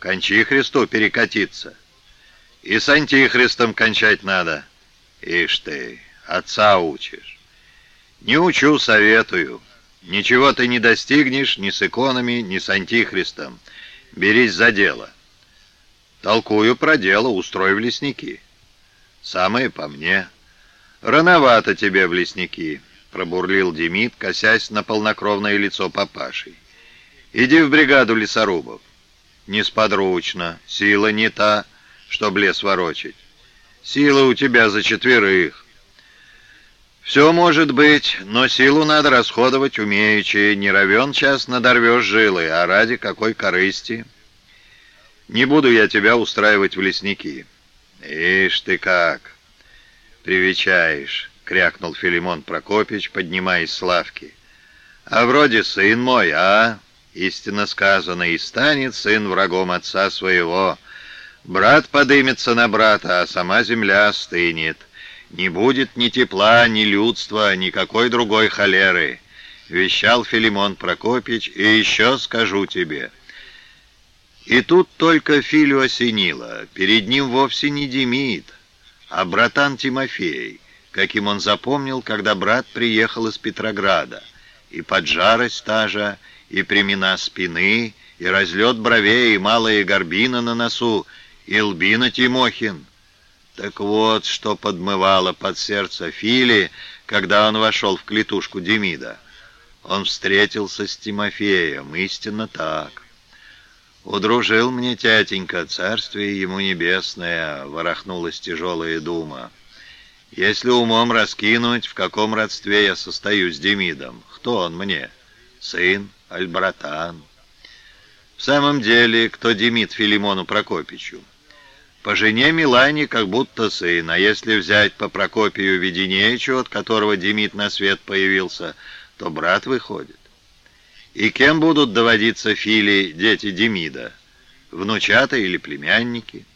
к Антихристу перекатиться. И с Антихристом кончать надо. Ишь ты, отца учишь. Не учу, советую. Ничего ты не достигнешь ни с иконами, ни с Антихристом. Берись за дело. Толкую про дело, устрой в лесники. Самое по мне. Рановато тебе в лесники, пробурлил Демид, косясь на полнокровное лицо папаши. Иди в бригаду лесорубов. Несподручно, сила не та, чтоб лес ворочать. Сила у тебя за четверых. Все может быть, но силу надо расходовать умеючи. Не равен час надорвешь жилы, а ради какой корысти? Не буду я тебя устраивать в лесники. Ишь ты как! Привечаешь, крякнул Филимон Прокопич, поднимаясь с лавки. А вроде сын мой, а? Истинно сказано, и станет сын врагом отца своего. Брат подымется на брата, а сама земля остынет. Не будет ни тепла, ни людства, никакой другой холеры, вещал Филимон Прокопич, и еще скажу тебе. И тут только Филю осенило. Перед ним вовсе не Демид, а братан Тимофей, каким он запомнил, когда брат приехал из Петрограда. И поджарость та же, и премена спины, и разлет бровей, и малая горбина на носу, и лбина Тимохин. Так вот, что подмывало под сердце Фили, когда он вошел в клетушку Демида. Он встретился с Тимофеем, истинно так. «Удружил мне тятенька, царствие ему небесное», — ворохнулась тяжелая дума. «Если умом раскинуть, в каком родстве я состою с Демидом, кто он мне? Сын, аль братан?» «В самом деле, кто Демид Филимону Прокопичу?» По жене Милане как будто сын, а если взять по Прокопию Веденеичу, от которого Демид на свет появился, то брат выходит. И кем будут доводиться Фили дети Демида? Внучата или племянники?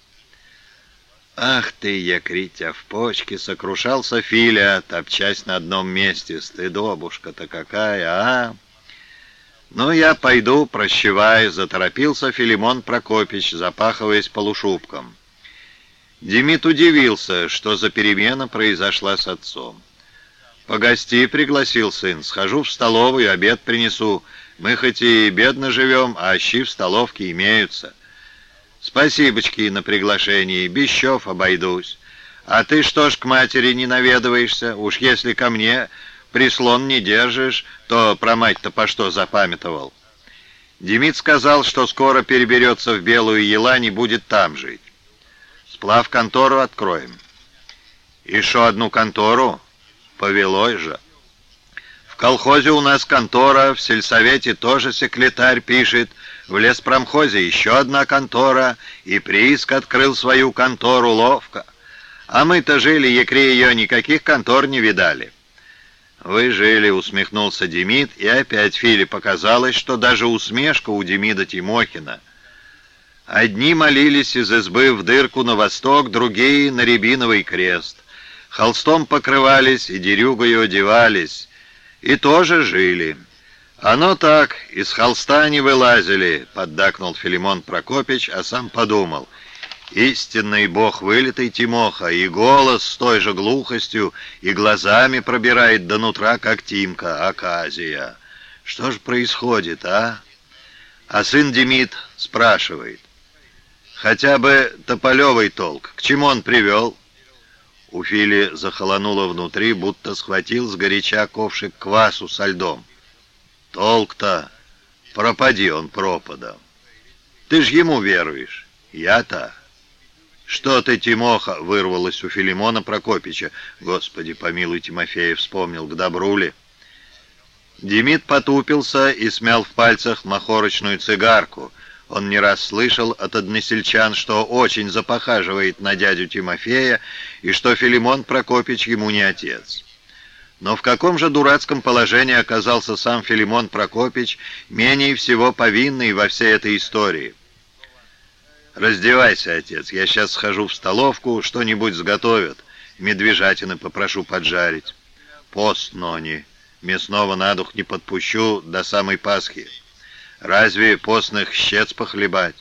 Ах ты, Якритя, в почке сокрушался Филя, топчась на одном месте. Стыдобушка-то какая, а? «Ну, я пойду, прощевай», — заторопился Филимон Прокопич, запахиваясь полушубком. Демид удивился, что за перемена произошла с отцом. «Погости», — пригласил сын, — «схожу в столовую, обед принесу. Мы хоть и бедно живем, а щи в столовке имеются». «Спасибочки на приглашение, Бещев обойдусь. А ты что ж к матери не наведываешься? Уж если ко мне прислон не держишь, то про мать-то по что запамятовал?» Демид сказал, что скоро переберется в Белую Елань и будет там жить. Сплав контору откроем. Еще одну контору? Повелой же. В колхозе у нас контора, в сельсовете тоже секретарь пишет, в леспромхозе еще одна контора, и прииск открыл свою контору ловко. А мы-то жили, якре ее, никаких контор не видали. «Вы жили», — усмехнулся Демид, и опять Филе показалось, что даже усмешка у Демида Тимохина — Одни молились из избы в дырку на восток, другие — на рябиновый крест. Холстом покрывались и дерюгою одевались, и тоже жили. Оно так, из холста не вылазили, — поддакнул Филимон Прокопич, а сам подумал. Истинный бог вылитый Тимоха, и голос с той же глухостью, и глазами пробирает до нутра, как Тимка, Аказия. Что же происходит, а? А сын Демид спрашивает. Хотя бы тополевый толк. К чему он привел?» У Фили захолонуло внутри, будто схватил сгоряча ковшик квасу со льдом. «Толк-то! Пропади он пропадом! Ты ж ему веруешь! Я-то!» «Что ты, Тимоха?» — вырвалось у Филимона Прокопича. «Господи, помилуй, Тимофеев вспомнил, к добру ли?» Демид потупился и смял в пальцах махорочную цигарку — он не раз слышал от односельчан, что очень запохаживает на дядю Тимофея и что Филимон Прокопич ему не отец. Но в каком же дурацком положении оказался сам Филимон Прокопич, менее всего повинный во всей этой истории? «Раздевайся, отец, я сейчас схожу в столовку, что-нибудь сготовят, медвежатины попрошу поджарить. Пост, Нони, мясного на дух не подпущу до самой Пасхи». Разве постных щец похлебать?